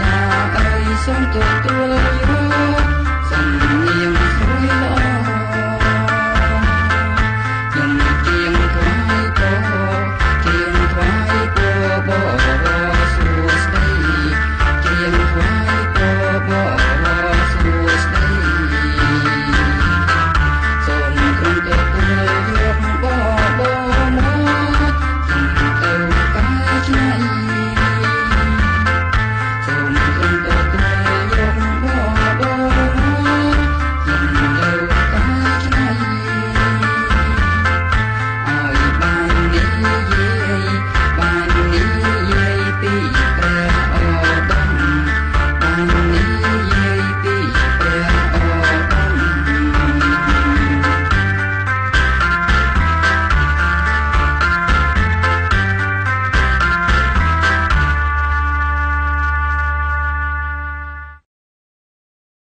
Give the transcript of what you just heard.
ចាអើយសូមទទួល